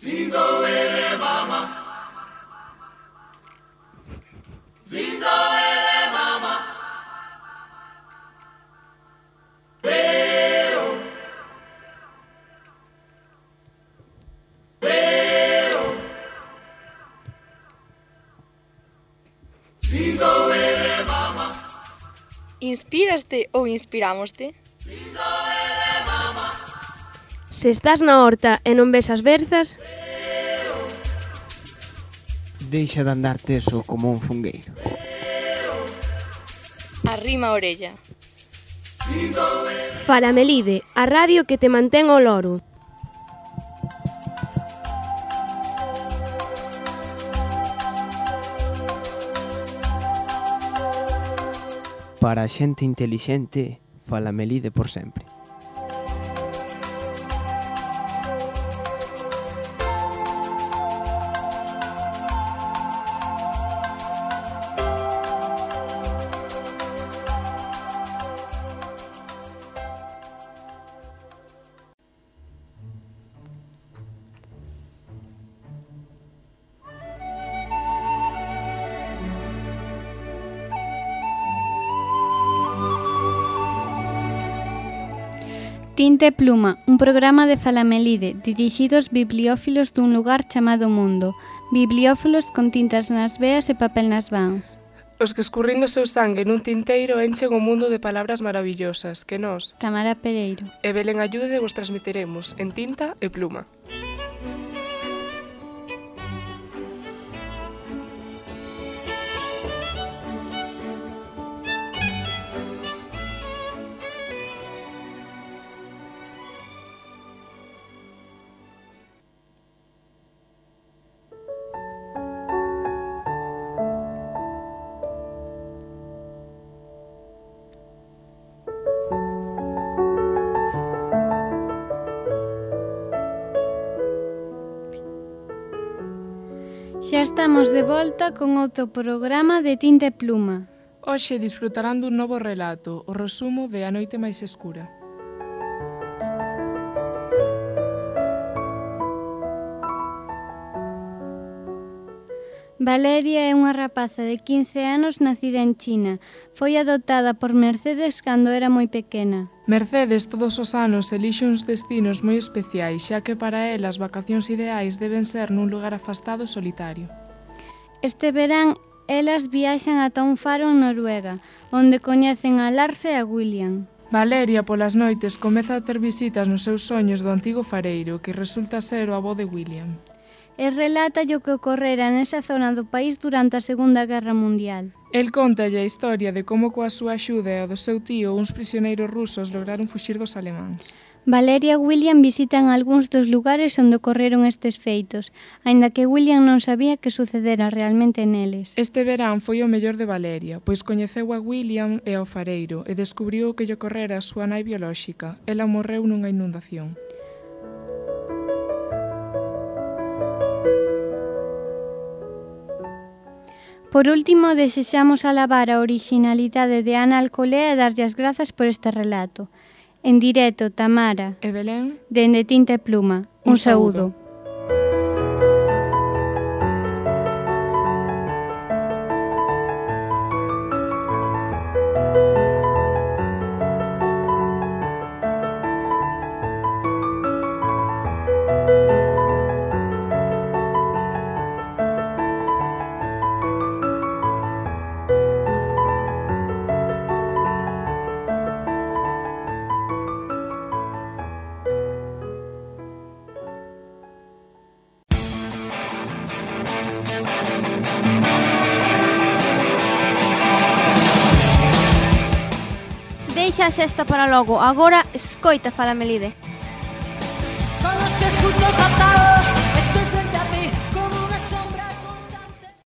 Zingo ere mama. Zingo ere mama. Beo. Beo. Zingo ere mama. Inspíraste ou inspirámoste? Se estás na horta e non ves as berzas... Deixa de andar teso como un fungueiro. Arrima a orella. Fala Melide, a radio que te mantén o loro. Para a xente intelixente, Fala Melide por sempre. Tinta e Pluma, un programa de Falamelide, dirixidos bibliófilos dun lugar chamado Mundo, bibliófilos con tintas nas veas e papel nas vans. Os que escurrindo seu sangue nun tinteiro enchen o mundo de palabras maravillosas que nós, Tamara Pereiro e Belén Ayude vos transmitiremos en tinta e pluma. Xa estamos de volta con outro programa de Tinte Pluma. Hoxe disfrutarán dun novo relato, o resumo de A Noite Máis Escura. Valeria é unha rapaza de 15 anos nacida en China. Foi adoptada por Mercedes cando era moi pequena. Mercedes todos os anos elixe uns destinos moi especiais, xa que para ela as vacacións ideais deben ser nun lugar afastado e solitario. Este verán elas viaxan ata un faro en Noruega, onde coñecen a Lars e a William. Valeria polas noites comeza a ter visitas nos seus soños do antigo fareiro, que resulta ser o avó de William e relata o que ocorrera nesa zona do país durante a Segunda Guerra Mundial. El contalle a historia de como coa súa axuda e a do seu tío uns prisioneiros rusos lograron fuxir dos alemáns. Valeria e William visitan algúns dos lugares onde ocorreron estes feitos, aínda que William non sabía que sucedera realmente neles. Este verán foi o mellor de Valeria, pois coñeceu a William e ao fareiro e descubriu que lle ocorrera a súa nai biolóxica. Ela morreu nunha inundación. Por último, desexamos alabar a originalidade de Ana Alcolea e darlle as grazas por este relato. En directo, Tamara e Belén, dende Tinta e Pluma. Un, un saúdo. saúdo. deixa a sexta para logo. Agora escoita Fala Melide. Con os pies juntos atados.